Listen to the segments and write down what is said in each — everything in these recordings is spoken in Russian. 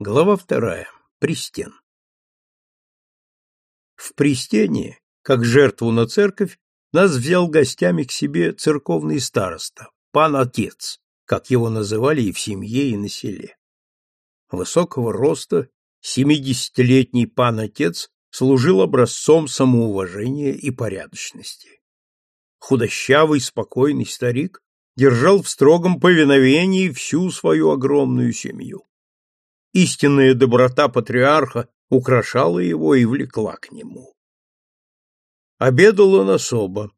Глава вторая. Пристен. В Пристене, как жертву на церковь, нас взял гостями к себе церковный староста, пан-отец, как его называли и в семье, и на селе. Высокого роста, семидесятилетний пан-отец служил образцом самоуважения и порядочности. Худощавый, спокойный старик держал в строгом повиновении всю свою огромную семью. Истинная доброта патриарха украшала его и влекла к нему. Обедал он особо.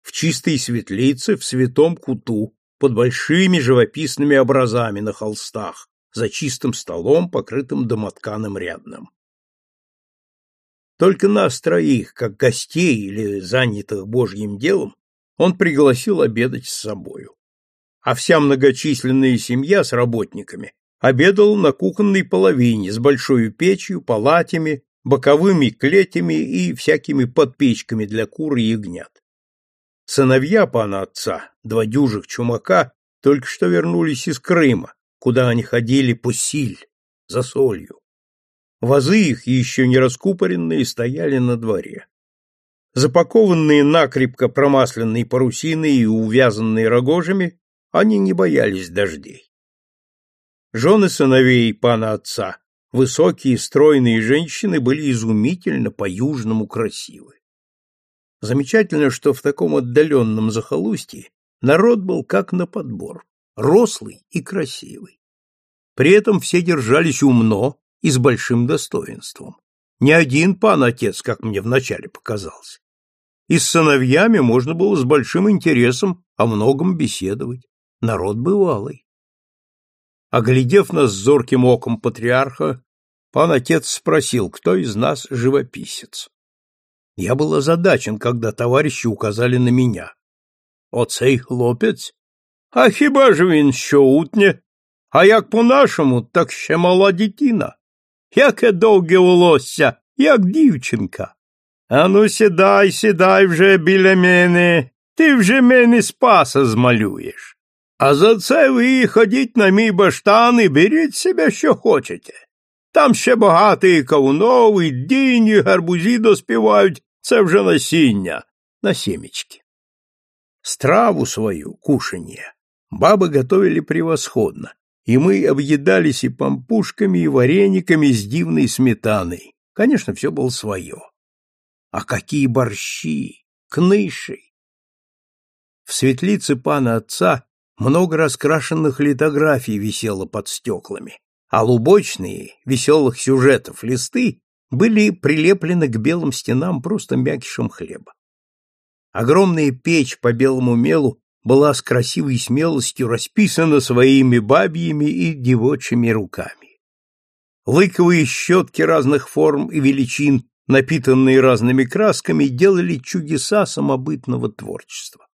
В чистой светлице, в святом куту, под большими живописными образами на холстах, за чистым столом, покрытым домотканым рядным. Только нас троих, как гостей или занятых божьим делом, он пригласил обедать с собою. А вся многочисленная семья с работниками обедал на кухонной половине с большой печью, палатями, боковыми клетями и всякими подпечками для кур и ягнят. Сыновья пана отца, два дюжих чумака, только что вернулись из Крыма, куда они ходили по силь, за солью. Вазы их, еще не раскупоренные, стояли на дворе. Запакованные накрепко промасленной парусиной и увязанные рогожами, они не боялись дождей. Жены сыновей пана отца, высокие стройные женщины, были изумительно по-южному красивы. Замечательно, что в таком отдаленном захолустье народ был как на подбор, рослый и красивый. При этом все держались умно и с большим достоинством. Ни один пан-отец, как мне вначале показался. И с сыновьями можно было с большим интересом о многом беседовать. Народ бывалый. Оглядев нас зорким оком патриарха, пан отец спросил, кто из нас живописец. Я был озадачен, когда товарищи указали на меня. Оцей хлопець? А хіба ж він що утнє? А як по-нашому, так ще мала дитина. Яке довге волосся, як дівчинка. Ану, сідай, сідай вже біля мене, ти вже мене спаса змалюєш. А за це ви ходіть на мій баштан і беріть себе, що хочете. Там ще багато і кавунов, і дінь, і гарбузі доспівають, це вже насіння, на семечки. Страву свою, кушанье, бабы готовили превосходно, и мы объедались и пампушками, и варениками с дивной сметаной. Конечно, все было свое. А какие борщи, кныши! В светлице пана отца много раскрашенных литографий висело под стеклами, а лубочные, веселых сюжетов листы были прилеплены к белым стенам просто мякишем хлеба. Огромная печь по белому мелу была с красивой смелостью расписана своими бабьими и девочими руками. Лыковые щетки разных форм и величин, напитанные разными красками, делали чудеса самобытного творчества.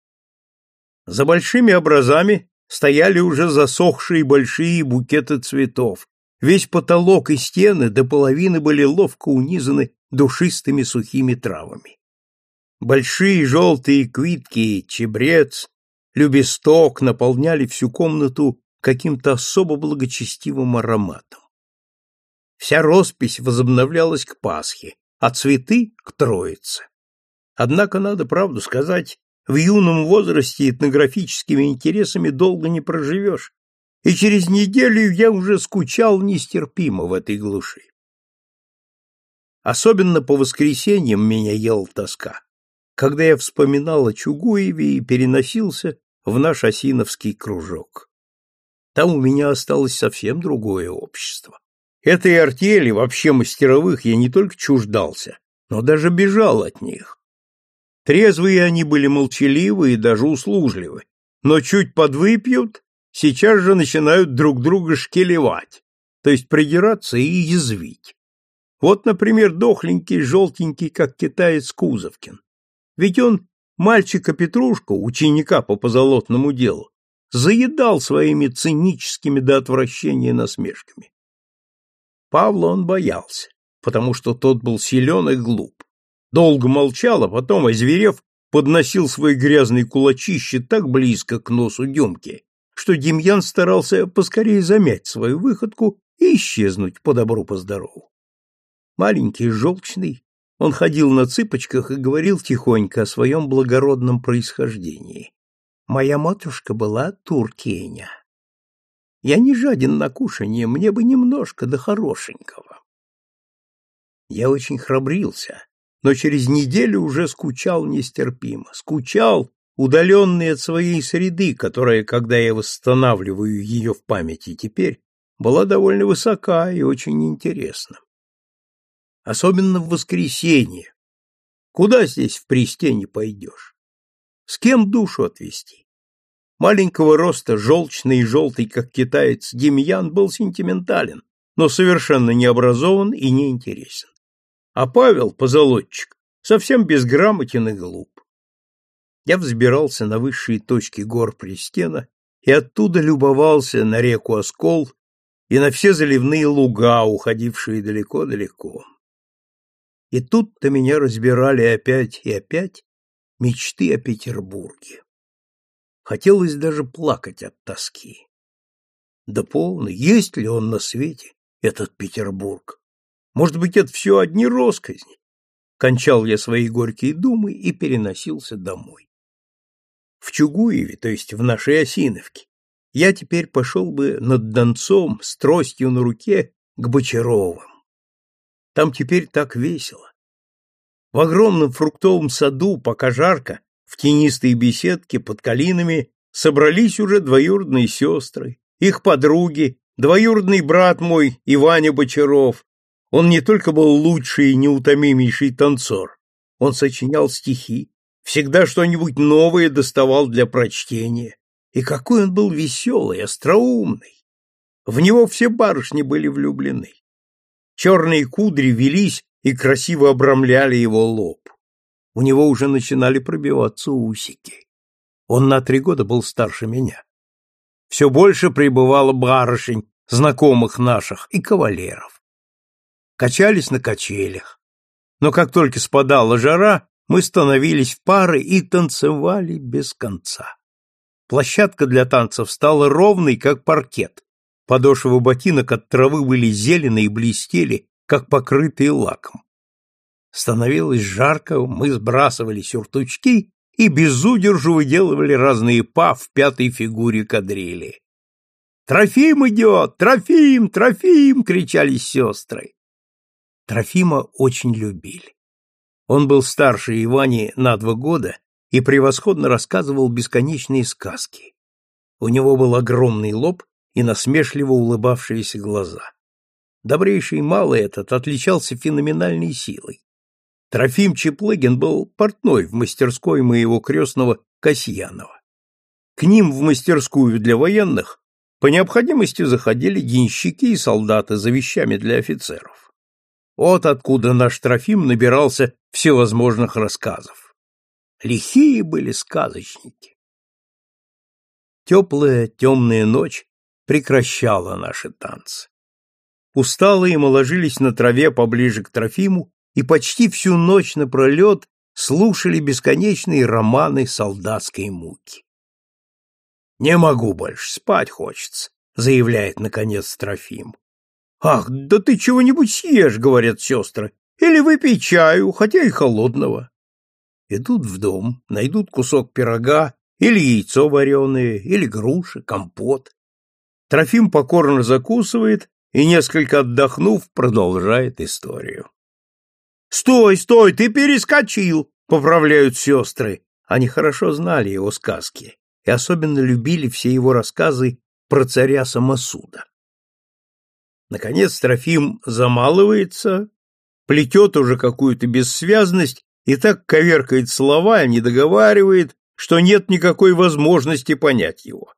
За большими образами стояли уже засохшие большие букеты цветов. Весь потолок и стены до половины были ловко унизаны душистыми сухими травами. Большие желтые квитки, чебрец, любесток наполняли всю комнату каким-то особо благочестивым ароматом. Вся роспись возобновлялась к Пасхе, а цветы — к Троице. Однако, надо правду сказать, в юном возрасте этнографическими интересами долго не проживешь, и через неделю я уже скучал нестерпимо в этой глуши. Особенно по воскресеньям меня ела тоска, когда я вспоминал о Чугуеве и переносился в наш осиновский кружок. Там у меня осталось совсем другое общество. Этой артели, вообще мастеровых, я не только чуждался, но даже бежал от них. Трезвые они были молчаливы и даже услужливы, но чуть подвыпьют, сейчас же начинают друг друга шкелевать, то есть придираться и язвить. Вот, например, дохленький, желтенький, как китаец Кузовкин. Ведь он мальчика Петрушку, ученика по позолотному делу, заедал своими циническими до отвращения насмешками. Павла он боялся, потому что тот был силен и глуп долго молчал, а потом, озверев, подносил свой грязный кулачище так близко к носу Демки, что Демьян старался поскорее замять свою выходку и исчезнуть по добру по. Маленький, желчный, он ходил на цыпочках и говорил тихонько о своем благородном происхождении. Моя матушка была туркеня. Я не жаден на кушанье, мне бы немножко до хорошенького. Я очень храбрился, но через неделю уже скучал нестерпимо. Скучал, удаленный от своей среды, которая, когда я восстанавливаю ее в памяти теперь, была довольно высока и очень интересна. Особенно в воскресенье. Куда здесь в пристене пойдешь? С кем душу отвести? Маленького роста, желчный и желтый, как китаец, Демьян был сентиментален, но совершенно необразован и неинтересен. А Павел, позолотчик, совсем безграмотен и глуп. Я взбирался на высшие точки гор Пристена и оттуда любовался на реку Оскол и на все заливные луга, уходившие далеко-далеко. И тут-то меня разбирали опять и опять мечты о Петербурге. Хотелось даже плакать от тоски. Да полно, есть ли он на свете, этот Петербург? Может быть, это все одни росказни? Кончал я свои горькие думы и переносился домой. В Чугуеве, то есть в нашей Осиновке, я теперь пошел бы над Донцом с тростью на руке к Бочаровым. Там теперь так весело. В огромном фруктовом саду, пока жарко, в тенистой беседке под калинами собрались уже двоюродные сестры, их подруги, двоюродный брат мой Иваня Бочаров. Он не только был лучший и неутомимейший танцор, он сочинял стихи, всегда что-нибудь новое доставал для прочтения. И какой он был веселый, остроумный! В него все барышни были влюблены. Черные кудри велись и красиво обрамляли его лоб у него уже начинали пробиваться усики. Он на три года был старше меня. Все больше прибывало барышень, знакомых наших, и кавалеров. Качались на качелях. Но как только спадала жара, мы становились в пары и танцевали без конца. Площадка для танцев стала ровной, как паркет. Подошвы ботинок от травы были зеленые и блестели, как покрытые лаком. Становилось жарко, мы сбрасывали сюртучки и без удержу выделывали разные па в пятой фигуре кадрили. «Трофим идет! Трофим! Трофим!» — кричали сестры. Трофима очень любили. Он был старше Ивани на два года и превосходно рассказывал бесконечные сказки. У него был огромный лоб и насмешливо улыбавшиеся глаза. Добрейший малый этот отличался феноменальной силой. Трофим Чеплыгин был портной в мастерской моего крестного Касьянова. К ним в мастерскую для военных по необходимости заходили денщики и солдаты за вещами для офицеров. Вот откуда наш Трофим набирался всевозможных рассказов. Лихие были сказочники. Теплая темная ночь прекращала наши танцы. Усталые мы ложились на траве поближе к Трофиму и почти всю ночь напролет слушали бесконечные романы солдатской муки. «Не могу больше, спать хочется», — заявляет, наконец, Трофим. «Ах, да ты чего-нибудь съешь», — говорят сестры, «или выпей чаю, хотя и холодного». Идут в дом, найдут кусок пирога, или яйцо вареное, или груши, компот. Трофим покорно закусывает и, несколько отдохнув, продолжает историю. «Стой, стой, ты перескочил!» — поправляют сестры. Они хорошо знали его сказки и особенно любили все его рассказы про царя Самосуда. Наконец Трофим замалывается, плетет уже какую-то бессвязность и так коверкает слова, не договаривает, что нет никакой возможности понять его.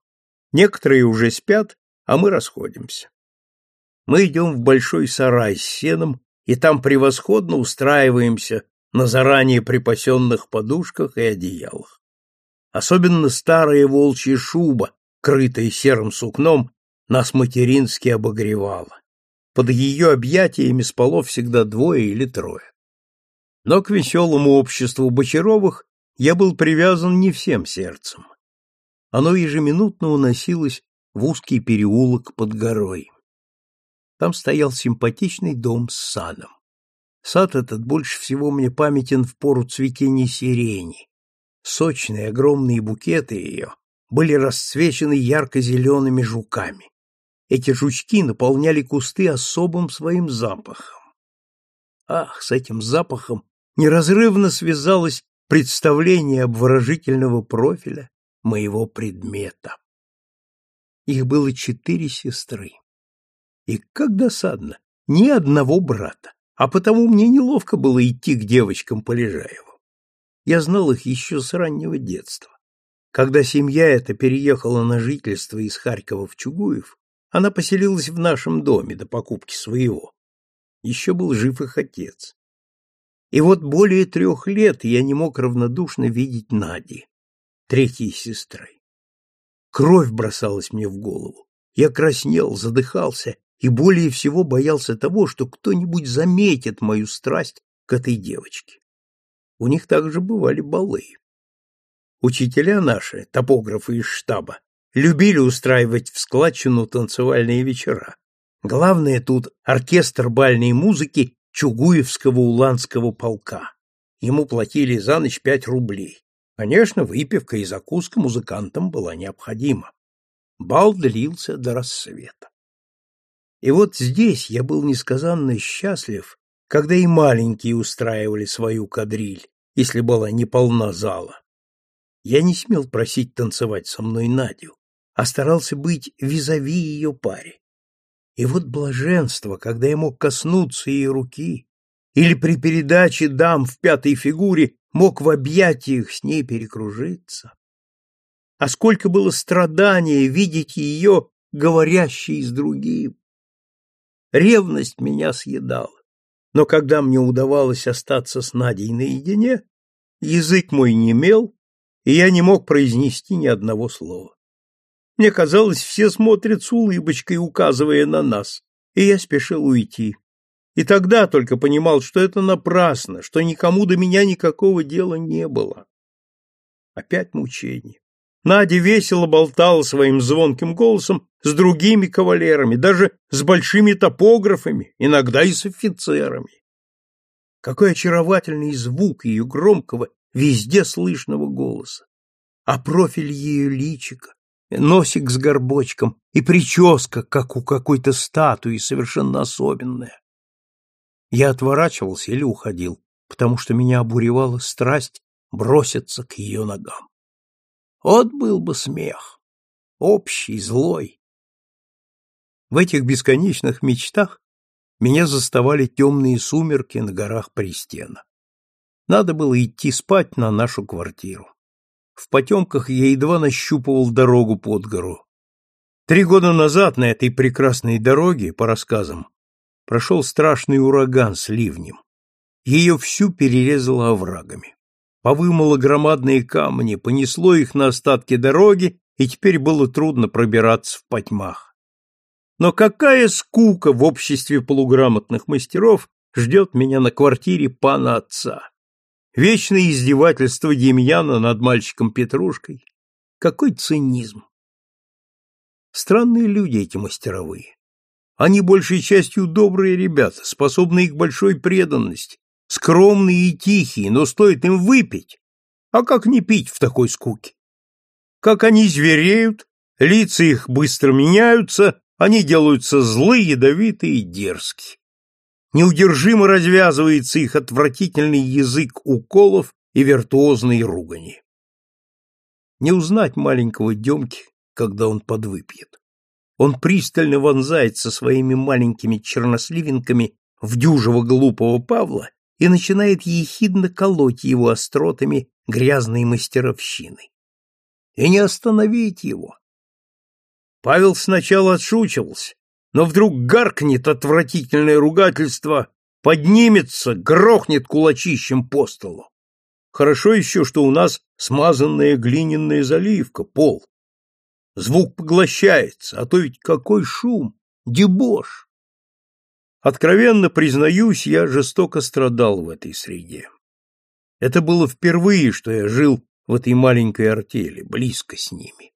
Некоторые уже спят, а мы расходимся. Мы идем в большой сарай с сеном и там превосходно устраиваемся на заранее припасенных подушках и одеялах. Особенно старая волчья шуба, крытая серым сукном, нас матерински обогревала. Под ее объятиями спало всегда двое или трое. Но к веселому обществу Бочаровых я был привязан не всем сердцем. Оно ежеминутно уносилось в узкий переулок под горой. Там стоял симпатичный дом с садом. Сад этот больше всего мне памятен в пору цветения сирени. Сочные огромные букеты ее были расцвечены ярко-зелеными жуками. Эти жучки наполняли кусты особым своим запахом. Ах, с этим запахом неразрывно связалось представление обворожительного профиля моего предмета. Их было четыре сестры. И как досадно, ни одного брата, а потому мне неловко было идти к девочкам Полежаеву. Я знал их еще с раннего детства. Когда семья эта переехала на жительство из Харькова в Чугуев, она поселилась в нашем доме до покупки своего. Еще был жив их отец. И вот более трех лет я не мог равнодушно видеть Нади, третьей сестры. Кровь бросалась мне в голову. Я краснел, задыхался и более всего боялся того, что кто-нибудь заметит мою страсть к этой девочке. У них также бывали балы. Учителя наши, топографы из штаба, любили устраивать в складчину танцевальные вечера. Главное тут оркестр бальной музыки Чугуевского уланского полка. Ему платили за ночь пять рублей. Конечно, выпивка и закуска музыкантам была необходима. Бал длился до рассвета. И вот здесь я был несказанно счастлив, когда и маленькие устраивали свою кадриль, если была неполна зала. Я не смел просить танцевать со мной Надю, а старался быть визави ее паре. И вот блаженство, когда я мог коснуться ее руки, или при передаче дам в пятой фигуре мог в объятиях с ней перекружиться. А сколько было страдания видеть ее, говорящей с другим. Ревность меня съедала. Но когда мне удавалось остаться с Надей наедине, язык мой немел, и я не мог произнести ни одного слова. Мне казалось, все смотрят с улыбочкой, указывая на нас, и я спешил уйти. И тогда только понимал, что это напрасно, что никому до меня никакого дела не было. Опять мучение. Надя весело болтала своим звонким голосом с другими кавалерами, даже с большими топографами, иногда и с офицерами. Какой очаровательный звук ее громкого, везде слышного голоса. А профиль ее личика, носик с горбочком и прическа, как у какой-то статуи, совершенно особенная. Я отворачивался или уходил, потому что меня обуревала страсть броситься к ее ногам. Вот был бы смех, общий, злой. В этих бесконечных мечтах меня заставали темные сумерки на горах Пристена. Надо было идти спать на нашу квартиру. В потемках я едва нащупывал дорогу под гору. Три года назад на этой прекрасной дороге, по рассказам, прошел страшный ураган с ливнем. Ее всю перерезало оврагами повымыло громадные камни, понесло их на остатки дороги, и теперь было трудно пробираться в потьмах. Но какая скука в обществе полуграмотных мастеров ждет меня на квартире пана отца. Вечное издевательство Демьяна над мальчиком Петрушкой. Какой цинизм! Странные люди эти мастеровые. Они большей частью добрые ребята, способные к большой преданности, скромные и тихие, но стоит им выпить, а как не пить в такой скуке? Как они звереют, лица их быстро меняются, они делаются злые, ядовитые и дерзкие. Неудержимо развязывается их отвратительный язык уколов и виртуозной ругани. Не узнать маленького Демки, когда он подвыпьет. Он пристально вонзается своими маленькими черносливинками в дюжего глупого Павла и начинает ехидно колоть его остротами грязной мастеровщины. И не остановить его. Павел сначала отшучивался, но вдруг гаркнет отвратительное ругательство, поднимется, грохнет кулачищем по столу. Хорошо еще, что у нас смазанная глиняная заливка, пол. Звук поглощается, а то ведь какой шум, дебош. Откровенно признаюсь, я жестоко страдал в этой среде. Это было впервые, что я жил в этой маленькой артели, близко с ними.